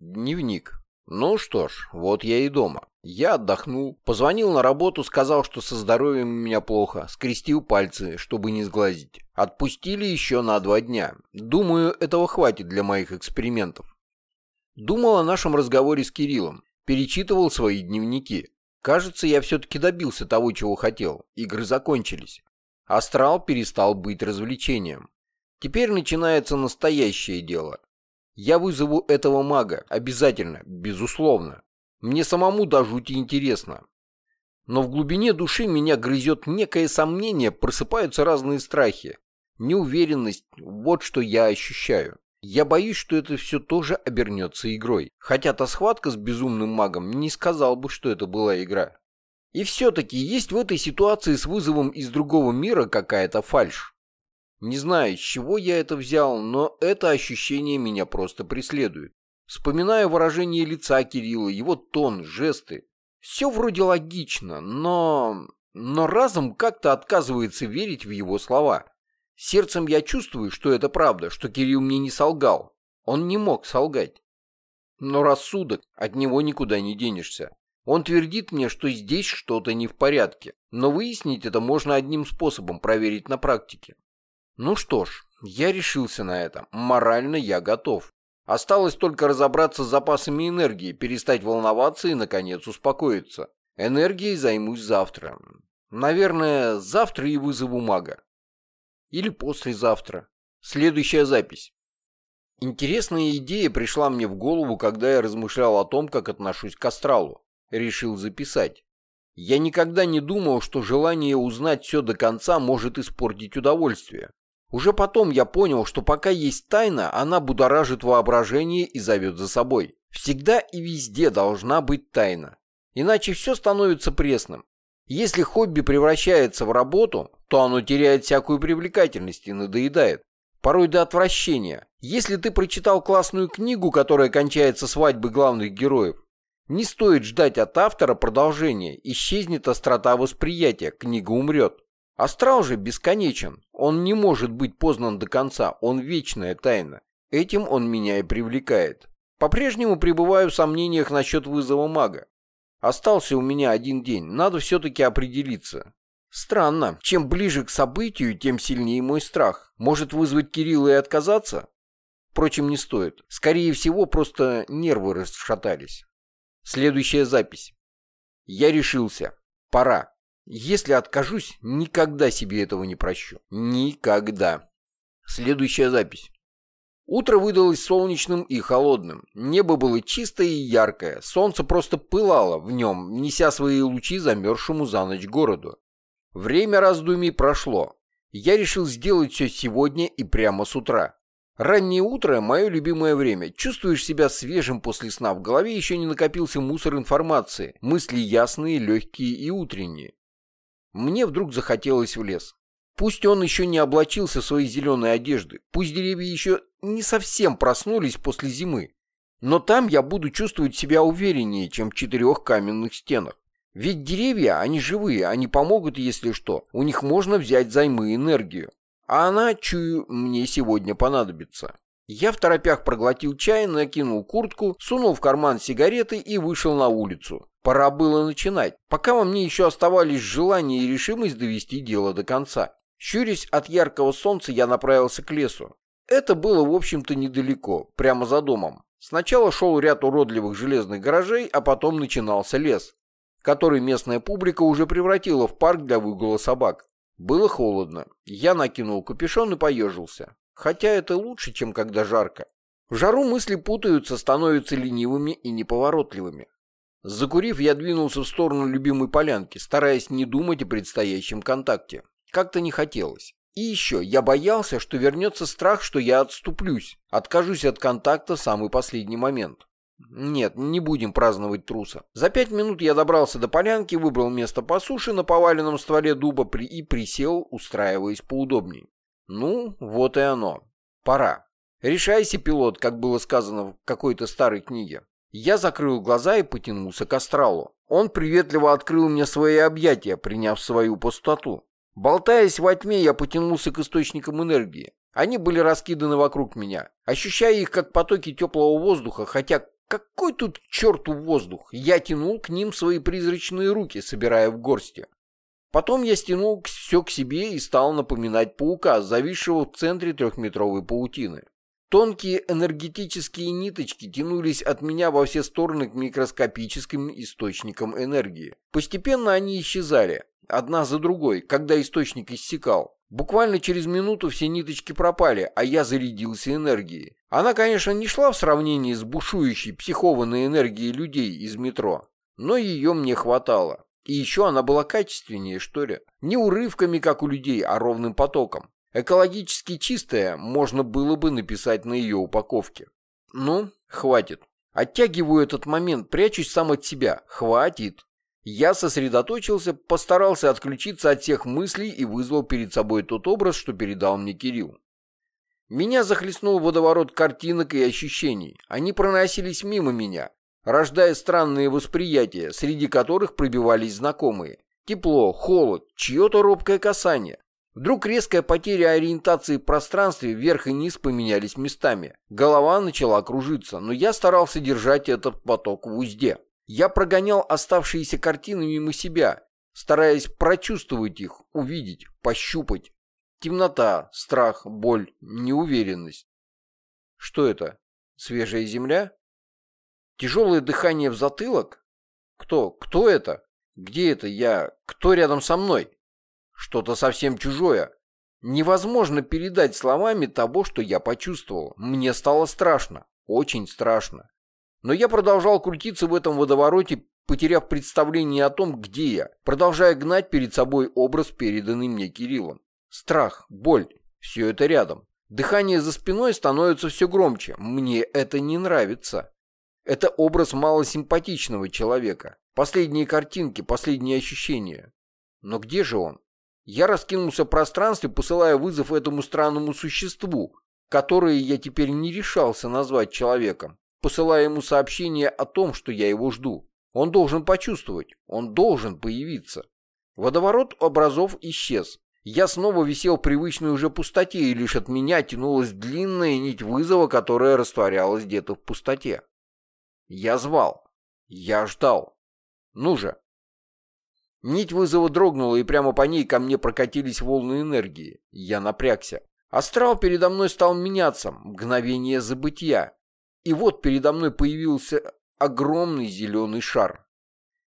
Дневник. Ну что ж, вот я и дома. Я отдохнул, позвонил на работу, сказал, что со здоровьем у меня плохо, скрестил пальцы, чтобы не сглазить. Отпустили еще на два дня. Думаю, этого хватит для моих экспериментов. Думал о нашем разговоре с Кириллом, перечитывал свои дневники. Кажется, я все-таки добился того, чего хотел. Игры закончились. Астрал перестал быть развлечением. Теперь начинается настоящее дело. Я вызову этого мага, обязательно, безусловно. Мне самому до жути интересно. Но в глубине души меня грызет некое сомнение, просыпаются разные страхи. Неуверенность, вот что я ощущаю. Я боюсь, что это все тоже обернется игрой. Хотя та схватка с безумным магом не сказал бы, что это была игра. И все-таки есть в этой ситуации с вызовом из другого мира какая-то фальшь. Не знаю, с чего я это взял, но это ощущение меня просто преследует. Вспоминаю выражение лица Кирилла, его тон, жесты. Все вроде логично, но... Но разум как-то отказывается верить в его слова. Сердцем я чувствую, что это правда, что Кирилл мне не солгал. Он не мог солгать. Но рассудок, от него никуда не денешься. Он твердит мне, что здесь что-то не в порядке. Но выяснить это можно одним способом, проверить на практике. Ну что ж, я решился на это. Морально я готов. Осталось только разобраться с запасами энергии, перестать волноваться и, наконец, успокоиться. Энергией займусь завтра. Наверное, завтра и вызову мага. Или послезавтра. Следующая запись. Интересная идея пришла мне в голову, когда я размышлял о том, как отношусь к астралу. Решил записать. Я никогда не думал, что желание узнать все до конца может испортить удовольствие. Уже потом я понял, что пока есть тайна, она будоражит воображение и зовет за собой. Всегда и везде должна быть тайна. Иначе все становится пресным. Если хобби превращается в работу, то оно теряет всякую привлекательность и надоедает. Порой до отвращения. Если ты прочитал классную книгу, которая кончается свадьбой главных героев, не стоит ждать от автора продолжения, исчезнет острота восприятия, книга умрет. Астрал же бесконечен, он не может быть познан до конца, он вечная тайна. Этим он меня и привлекает. По-прежнему пребываю в сомнениях насчет вызова мага. Остался у меня один день, надо все-таки определиться. Странно, чем ближе к событию, тем сильнее мой страх. Может вызвать Кирилла и отказаться? Впрочем, не стоит. Скорее всего, просто нервы расшатались. Следующая запись. Я решился. Пора. Если откажусь, никогда себе этого не прощу. Никогда. Следующая запись. Утро выдалось солнечным и холодным. Небо было чистое и яркое. Солнце просто пылало в нем, неся свои лучи замерзшему за ночь городу. Время раздумий прошло. Я решил сделать все сегодня и прямо с утра. Раннее утро – мое любимое время. Чувствуешь себя свежим после сна. В голове еще не накопился мусор информации. Мысли ясные, легкие и утренние. Мне вдруг захотелось в лес. Пусть он еще не облачился в свои зеленые одежды, пусть деревья еще не совсем проснулись после зимы, но там я буду чувствовать себя увереннее, чем в четырех каменных стенах. Ведь деревья, они живые, они помогут, если что. У них можно взять займы энергию. А она, чую, мне сегодня понадобится. Я в торопях проглотил чай, накинул куртку, сунул в карман сигареты и вышел на улицу. Пора было начинать, пока во мне еще оставались желание и решимость довести дело до конца. Щурясь от яркого солнца, я направился к лесу. Это было, в общем-то, недалеко, прямо за домом. Сначала шел ряд уродливых железных гаражей, а потом начинался лес, который местная публика уже превратила в парк для выгула собак. Было холодно. Я накинул капюшон и поежился. Хотя это лучше, чем когда жарко. В жару мысли путаются, становятся ленивыми и неповоротливыми. Закурив, я двинулся в сторону любимой полянки, стараясь не думать о предстоящем контакте. Как-то не хотелось. И еще, я боялся, что вернется страх, что я отступлюсь, откажусь от контакта в самый последний момент. Нет, не будем праздновать труса. За пять минут я добрался до полянки, выбрал место по суше на поваленном стволе дуба и присел, устраиваясь поудобнее. Ну, вот и оно. Пора. Решайся, пилот, как было сказано в какой-то старой книге. Я закрыл глаза и потянулся к астралу. Он приветливо открыл мне свои объятия, приняв свою пустоту. Болтаясь во тьме, я потянулся к источникам энергии. Они были раскиданы вокруг меня. Ощущая их как потоки теплого воздуха, хотя Какой тут к черту воздух? Я тянул к ним свои призрачные руки, собирая в горсти. Потом я стянул все к себе и стал напоминать паука, зависшего в центре трехметровой паутины. Тонкие энергетические ниточки тянулись от меня во все стороны к микроскопическим источникам энергии. Постепенно они исчезали, одна за другой, когда источник иссякал. Буквально через минуту все ниточки пропали, а я зарядился энергией. Она, конечно, не шла в сравнении с бушующей психованной энергией людей из метро, но ее мне хватало. И еще она была качественнее, что ли. Не урывками, как у людей, а ровным потоком. Экологически чистая можно было бы написать на ее упаковке. Ну, хватит. Оттягиваю этот момент, прячусь сам от себя. Хватит. Я сосредоточился, постарался отключиться от всех мыслей и вызвал перед собой тот образ, что передал мне Кирилл. Меня захлестнул водоворот картинок и ощущений. Они проносились мимо меня, рождая странные восприятия, среди которых пробивались знакомые. Тепло, холод, чье-то робкое касание. Вдруг резкая потеря ориентации в пространстве вверх и низ поменялись местами. Голова начала кружиться, но я старался держать этот поток в узде. Я прогонял оставшиеся картины мимо себя, стараясь прочувствовать их, увидеть, пощупать. Темнота, страх, боль, неуверенность. Что это? Свежая земля? Тяжелое дыхание в затылок? Кто? Кто это? Где это я? Кто рядом со мной? Что-то совсем чужое. Невозможно передать словами того, что я почувствовал. Мне стало страшно. Очень страшно. Но я продолжал крутиться в этом водовороте, потеряв представление о том, где я, продолжая гнать перед собой образ, переданный мне Кириллом. Страх, боль — все это рядом. Дыхание за спиной становится все громче. Мне это не нравится. Это образ малосимпатичного человека. Последние картинки, последние ощущения. Но где же он? Я раскинулся в пространстве, посылая вызов этому странному существу, которое я теперь не решался назвать человеком, посылая ему сообщение о том, что я его жду. Он должен почувствовать, он должен появиться. Водоворот образов исчез. Я снова висел в привычной уже пустоте, и лишь от меня тянулась длинная нить вызова, которая растворялась где-то в пустоте. Я звал. Я ждал. Ну же, Нить вызова дрогнула, и прямо по ней ко мне прокатились волны энергии. Я напрягся. Астрал передо мной стал меняться, мгновение забытия. И вот передо мной появился огромный зеленый шар.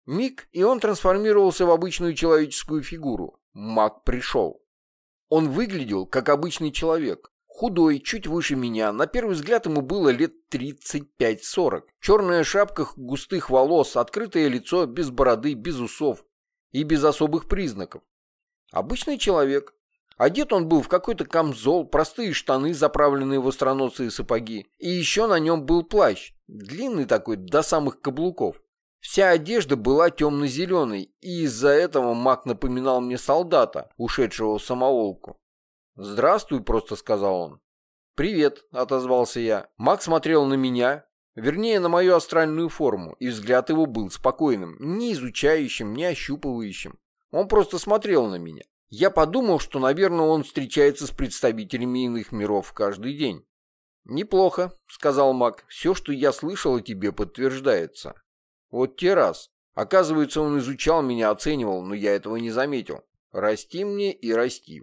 Миг, и он трансформировался в обычную человеческую фигуру. Маг пришел. Он выглядел, как обычный человек. Худой, чуть выше меня, на первый взгляд ему было лет 35-40. Черная шапка густых волос, открытое лицо, без бороды, без усов и без особых признаков. Обычный человек. Одет он был в какой-то камзол, простые штаны, заправленные в остроносые сапоги, и еще на нем был плащ, длинный такой, до самых каблуков. Вся одежда была темно-зеленой, и из-за этого маг напоминал мне солдата, ушедшего в самоволку. «Здравствуй», — просто сказал он. «Привет», — отозвался я. Маг смотрел на меня, Вернее, на мою астральную форму, и взгляд его был спокойным, не изучающим, не ощупывающим. Он просто смотрел на меня. Я подумал, что, наверное, он встречается с представителями иных миров каждый день. «Неплохо», — сказал маг. «Все, что я слышал о тебе, подтверждается». «Вот те раз. Оказывается, он изучал меня, оценивал, но я этого не заметил. Расти мне и расти».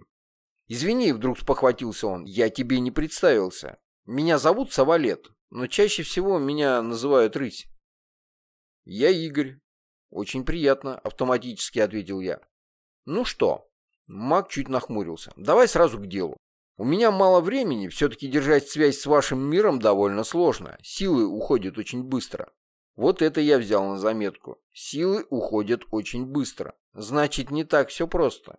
«Извини», — вдруг спохватился он, — «я тебе не представился. Меня зовут Савалет но чаще всего меня называют рысь. Я Игорь. Очень приятно, автоматически ответил я. Ну что? Маг чуть нахмурился. Давай сразу к делу. У меня мало времени, все-таки держать связь с вашим миром довольно сложно. Силы уходят очень быстро. Вот это я взял на заметку. Силы уходят очень быстро. Значит, не так все просто.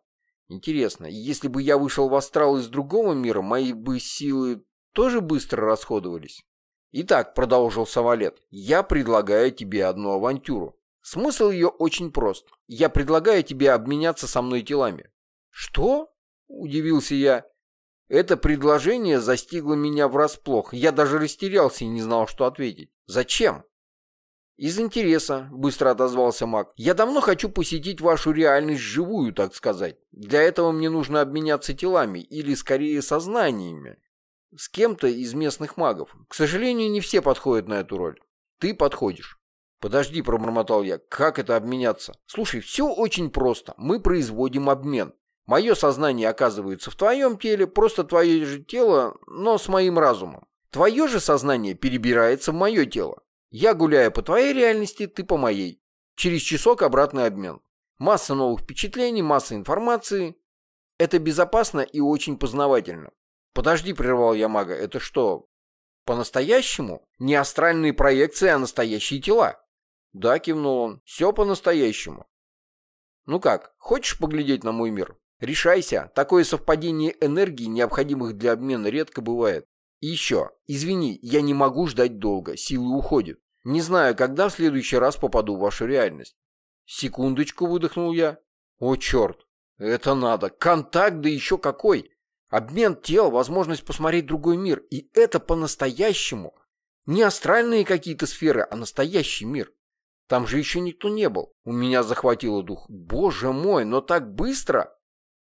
Интересно, если бы я вышел в астрал из другого мира, мои бы силы тоже быстро расходовались? «Итак», — продолжил Савалет, — «я предлагаю тебе одну авантюру. Смысл ее очень прост. Я предлагаю тебе обменяться со мной телами». «Что?» — удивился я. Это предложение застигло меня врасплох. Я даже растерялся и не знал, что ответить. «Зачем?» «Из интереса», — быстро отозвался маг. «Я давно хочу посетить вашу реальность живую, так сказать. Для этого мне нужно обменяться телами, или скорее сознаниями с кем-то из местных магов. К сожалению, не все подходят на эту роль. Ты подходишь. «Подожди», — пробормотал я, — «как это обменяться?» «Слушай, все очень просто. Мы производим обмен. Мое сознание оказывается в твоем теле, просто твое же тело, но с моим разумом. Твое же сознание перебирается в мое тело. Я гуляю по твоей реальности, ты по моей. Через часок обратный обмен. Масса новых впечатлений, масса информации. Это безопасно и очень познавательно. Подожди, прервал я мага, это что, по-настоящему? Не астральные проекции, а настоящие тела? Да, кивнул он, все по-настоящему. Ну как, хочешь поглядеть на мой мир? Решайся, такое совпадение энергии, необходимых для обмена, редко бывает. И еще, извини, я не могу ждать долго, силы уходят. Не знаю, когда в следующий раз попаду в вашу реальность. Секундочку, выдохнул я. О, черт, это надо. Контакт, да еще какой. Обмен тел, возможность посмотреть другой мир. И это по-настоящему. Не астральные какие-то сферы, а настоящий мир. Там же еще никто не был. У меня захватило дух. Боже мой, но так быстро!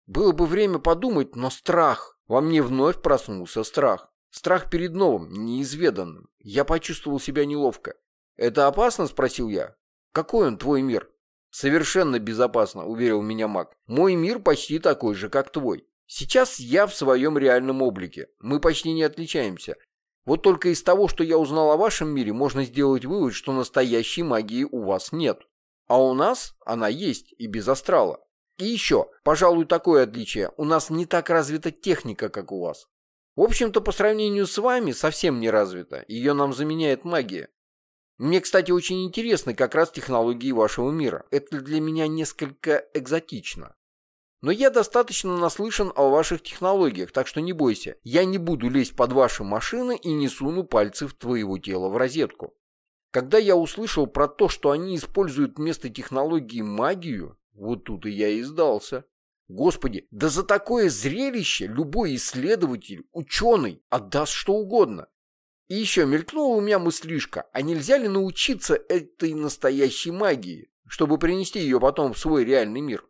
Было бы время подумать, но страх. Во мне вновь проснулся страх. Страх перед новым, неизведанным. Я почувствовал себя неловко. «Это опасно?» – спросил я. «Какой он, твой мир?» «Совершенно безопасно», – уверил меня маг. «Мой мир почти такой же, как твой. Сейчас я в своем реальном облике. Мы почти не отличаемся. Вот только из того, что я узнал о вашем мире, можно сделать вывод, что настоящей магии у вас нет. А у нас она есть и без астрала. И еще, пожалуй, такое отличие. У нас не так развита техника, как у вас. В общем-то, по сравнению с вами, совсем не развита. Ее нам заменяет магия. Мне, кстати, очень интересны как раз технологии вашего мира. Это для меня несколько экзотично. Но я достаточно наслышан о ваших технологиях, так что не бойся. Я не буду лезть под ваши машины и не суну пальцы в твоего тела в розетку. Когда я услышал про то, что они используют вместо технологии магию, вот тут и я и сдался. Господи, да за такое зрелище любой исследователь, ученый отдаст что угодно. И еще мелькнула у меня мыслишка, а нельзя ли научиться этой настоящей магии, чтобы принести ее потом в свой реальный мир?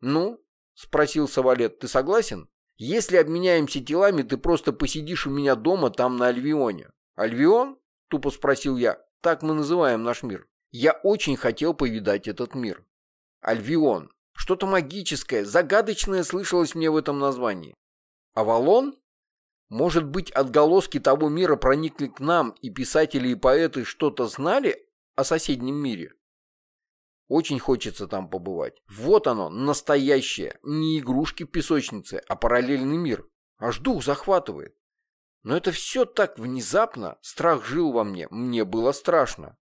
«Ну?» — спросил Савалет, «ты согласен? Если обменяемся телами, ты просто посидишь у меня дома там на Альвионе». «Альвион?» — тупо спросил я. «Так мы называем наш мир. Я очень хотел повидать этот мир». «Альвион. Что-то магическое, загадочное слышалось мне в этом названии. Авалон? Может быть, отголоски того мира проникли к нам, и писатели и поэты что-то знали о соседнем мире? Очень хочется там побывать. Вот оно, настоящее, не игрушки в песочнице, а параллельный мир. Аж дух захватывает. Но это все так внезапно, страх жил во мне, мне было страшно.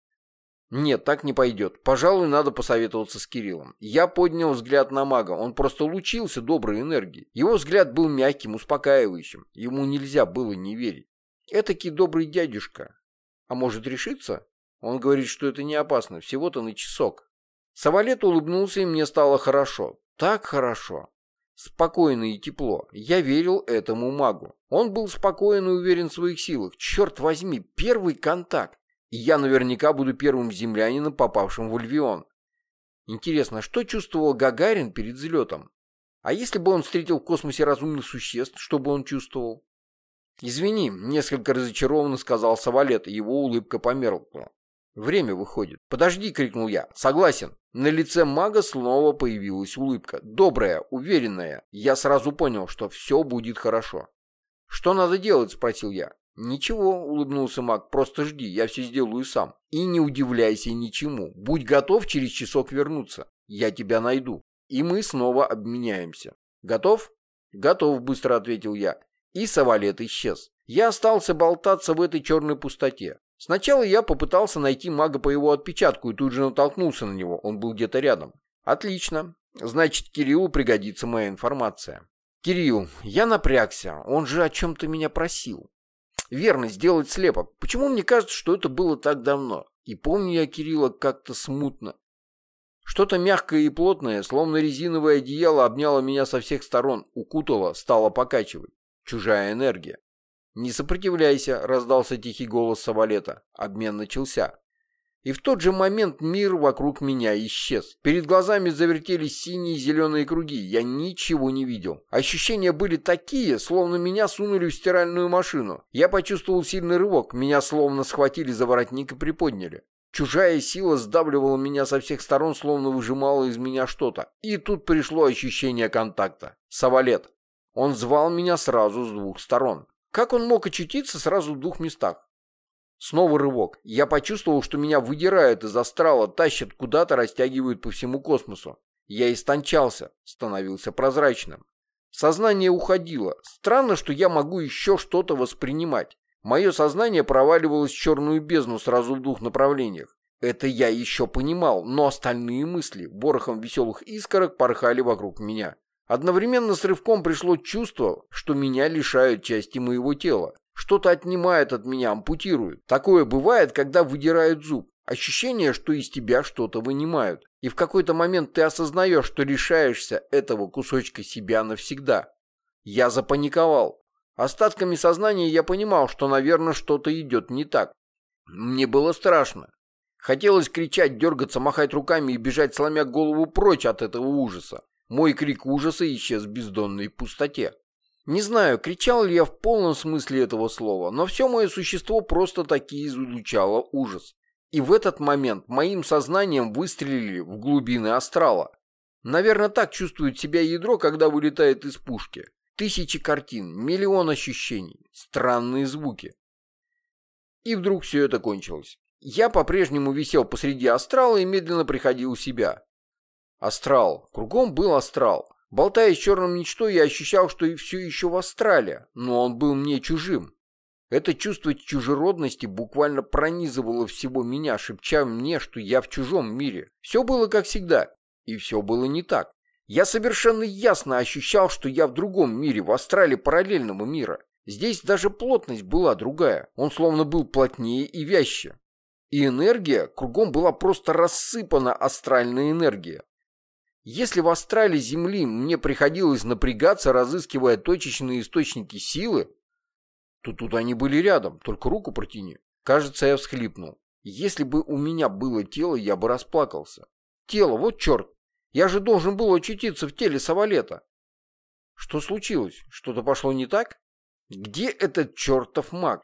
Нет, так не пойдет. Пожалуй, надо посоветоваться с Кириллом. Я поднял взгляд на мага. Он просто лучился доброй энергией. Его взгляд был мягким, успокаивающим. Ему нельзя было не верить. Этакий добрый дядюшка. А может решиться? Он говорит, что это не опасно. Всего-то на часок. Савалет улыбнулся, и мне стало хорошо. Так хорошо. Спокойно и тепло. Я верил этому магу. Он был спокоен и уверен в своих силах. Черт возьми, первый контакт. Я наверняка буду первым землянином, попавшим в Альвион. Интересно, что чувствовал Гагарин перед взлетом? А если бы он встретил в космосе разумных существ, что бы он чувствовал? «Извини», — несколько разочарованно сказал Савалет, его улыбка померкла. «Время выходит». «Подожди», — крикнул я. «Согласен». На лице мага снова появилась улыбка. Добрая, уверенная. Я сразу понял, что все будет хорошо. «Что надо делать?» — спросил я. «Ничего», — улыбнулся маг, — «просто жди, я все сделаю сам. И не удивляйся ничему. Будь готов через часок вернуться. Я тебя найду. И мы снова обменяемся. Готов?» «Готов», — быстро ответил я. И Савалет исчез. Я остался болтаться в этой черной пустоте. Сначала я попытался найти мага по его отпечатку и тут же натолкнулся на него. Он был где-то рядом. «Отлично. Значит, Кириллу пригодится моя информация». «Кирилл, я напрягся. Он же о чем-то меня просил верно сделать слепок. Почему мне кажется, что это было так давно? И помню я Кирилла как-то смутно. Что-то мягкое и плотное, словно резиновое одеяло, обняло меня со всех сторон, укутало, стало покачивать. Чужая энергия. «Не сопротивляйся», — раздался тихий голос Савалета. Обмен начался. И в тот же момент мир вокруг меня исчез. Перед глазами завертелись синие и зеленые круги. Я ничего не видел. Ощущения были такие, словно меня сунули в стиральную машину. Я почувствовал сильный рывок. Меня словно схватили за воротник и приподняли. Чужая сила сдавливала меня со всех сторон, словно выжимала из меня что-то. И тут пришло ощущение контакта. Савалет. Он звал меня сразу с двух сторон. Как он мог очутиться сразу в двух местах? Снова рывок. Я почувствовал, что меня выдирают из астрала, тащат куда-то, растягивают по всему космосу. Я истончался, становился прозрачным. Сознание уходило. Странно, что я могу еще что-то воспринимать. Мое сознание проваливалось в черную бездну сразу в двух направлениях. Это я еще понимал, но остальные мысли, ворохом веселых искорок, порхали вокруг меня. Одновременно с рывком пришло чувство, что меня лишают части моего тела. Что-то отнимают от меня, ампутируют. Такое бывает, когда выдирают зуб. Ощущение, что из тебя что-то вынимают. И в какой-то момент ты осознаешь, что лишаешься этого кусочка себя навсегда. Я запаниковал. Остатками сознания я понимал, что, наверное, что-то идет не так. Мне было страшно. Хотелось кричать, дергаться, махать руками и бежать, сломя голову прочь от этого ужаса. Мой крик ужаса исчез в бездонной пустоте. Не знаю, кричал ли я в полном смысле этого слова, но все мое существо просто-таки излучало ужас. И в этот момент моим сознанием выстрелили в глубины астрала. Наверное, так чувствует себя ядро, когда вылетает из пушки. Тысячи картин, миллион ощущений, странные звуки. И вдруг все это кончилось. Я по-прежнему висел посреди астрала и медленно приходил в себя. Астрал. Кругом был астрал. Болтая с черным ничто, я ощущал, что и все еще в астрале, но он был мне чужим. Это чувство чужеродности буквально пронизывало всего меня, шепча мне, что я в чужом мире. Все было как всегда, и все было не так. Я совершенно ясно ощущал, что я в другом мире, в астрале параллельного мира. Здесь даже плотность была другая, он словно был плотнее и вяще. И энергия кругом была просто рассыпана астральная энергия. Если в астрале Земли мне приходилось напрягаться, разыскивая точечные источники силы, то тут они были рядом, только руку протяни. Кажется, я всхлипнул. Если бы у меня было тело, я бы расплакался. Тело, вот черт, я же должен был очутиться в теле Савалета. Что случилось? Что-то пошло не так? Где этот чертов маг?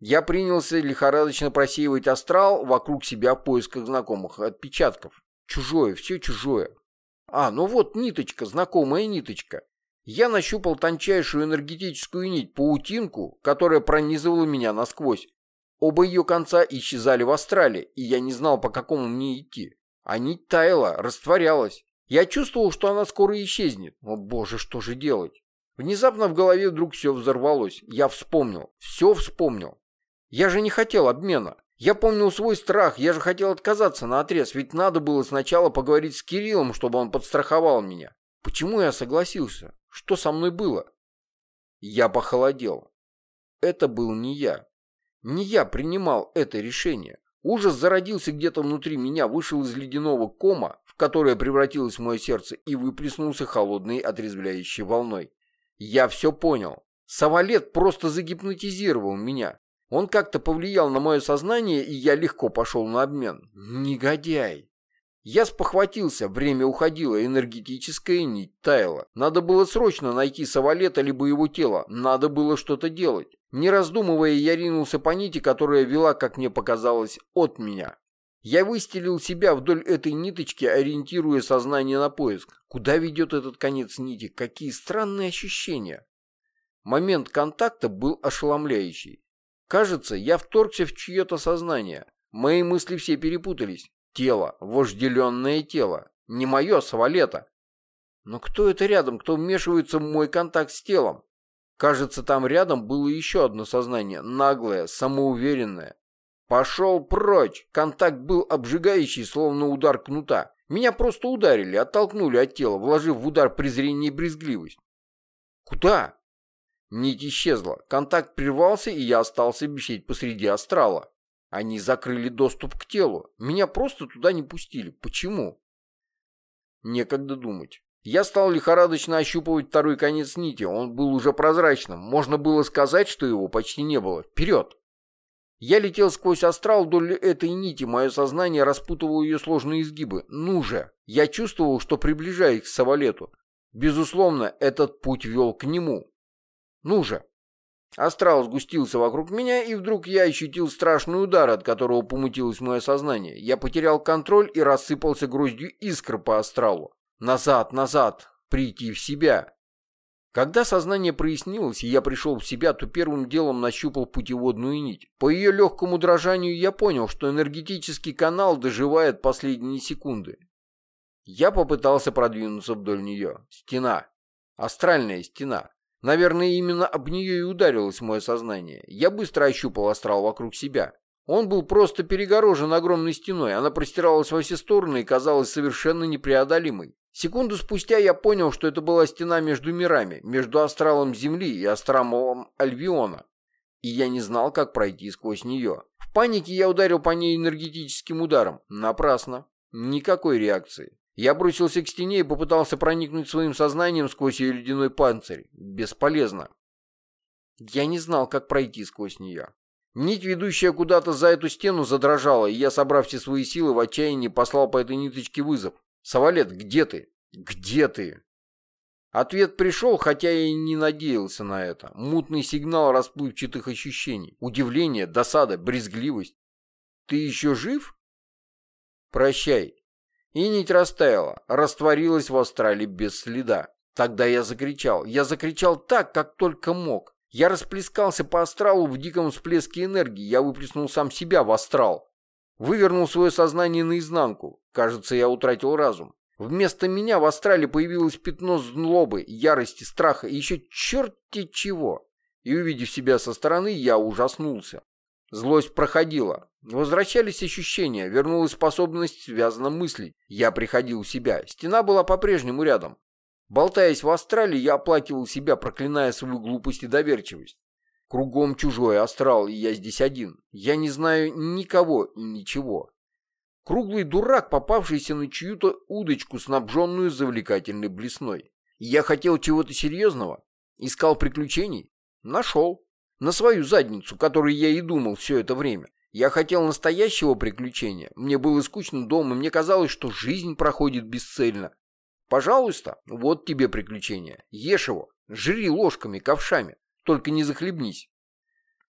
Я принялся лихорадочно просеивать астрал вокруг себя в поисках знакомых отпечатков. Чужое, все чужое. А, ну вот ниточка, знакомая ниточка. Я нащупал тончайшую энергетическую нить, паутинку, которая пронизывала меня насквозь. Оба ее конца исчезали в астрале, и я не знал, по какому мне идти. А нить таяла, растворялась. Я чувствовал, что она скоро исчезнет. О боже, что же делать? Внезапно в голове вдруг все взорвалось. Я вспомнил. Все вспомнил. Я же не хотел обмена. Я помнил свой страх. Я же хотел отказаться на отрез, ведь надо было сначала поговорить с Кириллом, чтобы он подстраховал меня. Почему я согласился? Что со мной было? Я похолодел. Это был не я. Не я принимал это решение. Ужас зародился где-то внутри меня, вышел из ледяного кома, в которое превратилось мое сердце, и выплеснулся холодной отрезвляющей волной. Я все понял. Савалет просто загипнотизировал меня. Он как-то повлиял на мое сознание, и я легко пошел на обмен. Негодяй. Я спохватился, время уходило, энергетическая нить таяла. Надо было срочно найти Савалета либо его тело, надо было что-то делать. Не раздумывая, я ринулся по нити, которая вела, как мне показалось, от меня. Я выстелил себя вдоль этой ниточки, ориентируя сознание на поиск. Куда ведет этот конец нити? Какие странные ощущения. Момент контакта был ошеломляющий. Кажется, я вторгся в чье-то сознание. Мои мысли все перепутались. Тело, вожделенное тело. Не мое, а Савалета. Но кто это рядом, кто вмешивается в мой контакт с телом? Кажется, там рядом было еще одно сознание, наглое, самоуверенное. Пошел прочь! Контакт был обжигающий, словно удар кнута. Меня просто ударили, оттолкнули от тела, вложив в удар презрение и брезгливость. Куда? Нить исчезла. Контакт прервался, и я остался висеть посреди астрала. Они закрыли доступ к телу. Меня просто туда не пустили. Почему? Некогда думать. Я стал лихорадочно ощупывать второй конец нити. Он был уже прозрачным. Можно было сказать, что его почти не было. Вперед! Я летел сквозь астрал вдоль этой нити, мое сознание распутывало ее сложные изгибы. Ну же! Я чувствовал, что приближаюсь к Савалету. Безусловно, этот путь вел к нему. Ну же! Астрал сгустился вокруг меня, и вдруг я ощутил страшный удар, от которого помутилось мое сознание. Я потерял контроль и рассыпался гроздью искр по астралу. Назад, назад, прийти в себя. Когда сознание прояснилось, и я пришел в себя, то первым делом нащупал путеводную нить. По ее легкому дрожанию я понял, что энергетический канал доживает последние секунды. Я попытался продвинуться вдоль нее. Стена. Астральная стена. Наверное, именно об нее и ударилось мое сознание. Я быстро ощупал астрал вокруг себя. Он был просто перегорожен огромной стеной, она простиралась во все стороны и казалась совершенно непреодолимой. Секунду спустя я понял, что это была стена между мирами, между астралом Земли и астралом Альвиона. И я не знал, как пройти сквозь нее. В панике я ударил по ней энергетическим ударом. Напрасно. Никакой реакции. Я бросился к стене и попытался проникнуть своим сознанием сквозь ее ледяной панцирь. Бесполезно. Я не знал, как пройти сквозь нее. Нить, ведущая куда-то за эту стену, задрожала, и я, собрав все свои силы, в отчаянии послал по этой ниточке вызов. «Савалет, где ты? Где ты?» Ответ пришел, хотя я и не надеялся на это. Мутный сигнал расплывчатых ощущений. Удивление, досада, брезгливость. «Ты еще жив?» «Прощай». И нить растаяла, растворилась в астрале без следа. Тогда я закричал. Я закричал так, как только мог. Я расплескался по астралу в диком всплеске энергии. Я выплеснул сам себя в астрал. Вывернул свое сознание наизнанку. Кажется, я утратил разум. Вместо меня в астрале появилось пятно злобы, ярости, страха и еще черти чего. И увидев себя со стороны, я ужаснулся. Злость проходила. Возвращались ощущения, вернулась способность связанно мыслить. Я приходил в себя. Стена была по-прежнему рядом. Болтаясь в астрале, я оплакивал себя, проклиная свою глупость и доверчивость. Кругом чужой астрал, и я здесь один. Я не знаю никого и ничего. Круглый дурак, попавшийся на чью-то удочку, снабженную завлекательной блесной. Я хотел чего-то серьезного, искал приключений, нашел. На свою задницу, которой я и думал все это время. Я хотел настоящего приключения. Мне было скучно дома, мне казалось, что жизнь проходит бесцельно. Пожалуйста, вот тебе приключение. Ешь его, жри ложками, ковшами. Только не захлебнись.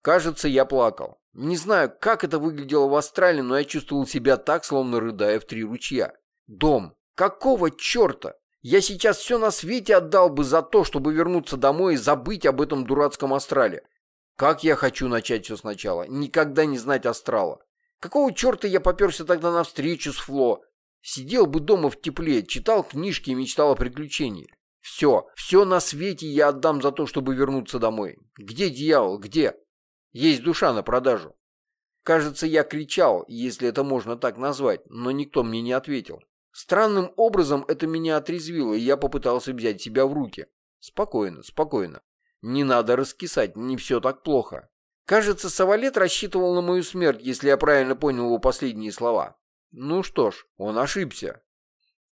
Кажется, я плакал. Не знаю, как это выглядело в Австралии, но я чувствовал себя так, словно рыдая в три ручья. Дом. Какого черта? Я сейчас все на свете отдал бы за то, чтобы вернуться домой и забыть об этом дурацком астрале. Как я хочу начать все сначала. Никогда не знать астрала. Какого черта я поперся тогда на встречу с Фло? Сидел бы дома в тепле, читал книжки и мечтал о приключениях. Все, все на свете я отдам за то, чтобы вернуться домой. Где дьявол, где? Есть душа на продажу. Кажется, я кричал, если это можно так назвать, но никто мне не ответил. Странным образом это меня отрезвило, и я попытался взять себя в руки. Спокойно, спокойно. Не надо раскисать, не все так плохо. Кажется, Савалет рассчитывал на мою смерть, если я правильно понял его последние слова. Ну что ж, он ошибся.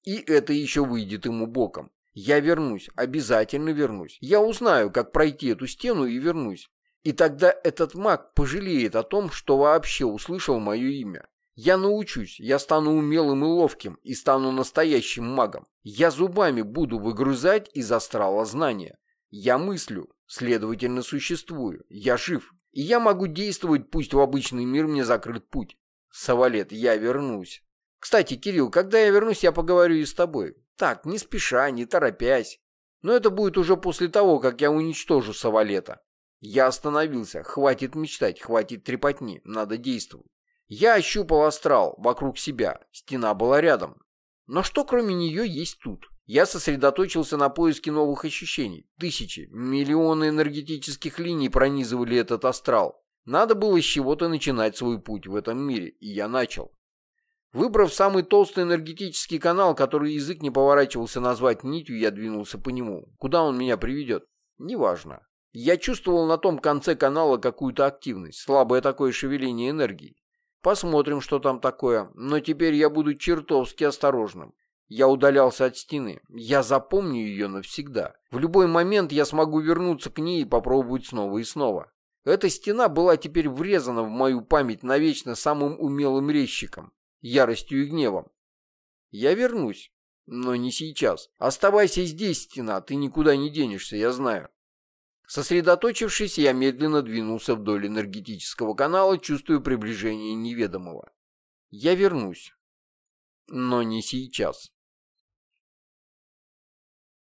И это еще выйдет ему боком. Я вернусь, обязательно вернусь. Я узнаю, как пройти эту стену и вернусь. И тогда этот маг пожалеет о том, что вообще услышал мое имя. Я научусь, я стану умелым и ловким, и стану настоящим магом. Я зубами буду выгрызать из астрала знания. Я мыслю, следовательно, существую. Я жив. И я могу действовать, пусть в обычный мир мне закрыт путь. Савалет, я вернусь. Кстати, Кирилл, когда я вернусь, я поговорю и с тобой. Так, не спеша, не торопясь. Но это будет уже после того, как я уничтожу Савалета. Я остановился. Хватит мечтать, хватит трепотни. Надо действовать. Я ощупал астрал вокруг себя. Стена была рядом. Но что кроме нее есть тут? Я сосредоточился на поиске новых ощущений. Тысячи, миллионы энергетических линий пронизывали этот астрал. Надо было с чего-то начинать свой путь в этом мире, и я начал. Выбрав самый толстый энергетический канал, который язык не поворачивался назвать нитью, я двинулся по нему. Куда он меня приведет? Неважно. Я чувствовал на том конце канала какую-то активность, слабое такое шевеление энергии. Посмотрим, что там такое, но теперь я буду чертовски осторожным. Я удалялся от стены. Я запомню ее навсегда. В любой момент я смогу вернуться к ней и попробовать снова и снова. Эта стена была теперь врезана в мою память навечно самым умелым резчиком, яростью и гневом. Я вернусь, но не сейчас. Оставайся здесь, стена, ты никуда не денешься, я знаю. Сосредоточившись, я медленно двинулся вдоль энергетического канала, чувствуя приближение неведомого. Я вернусь, но не сейчас.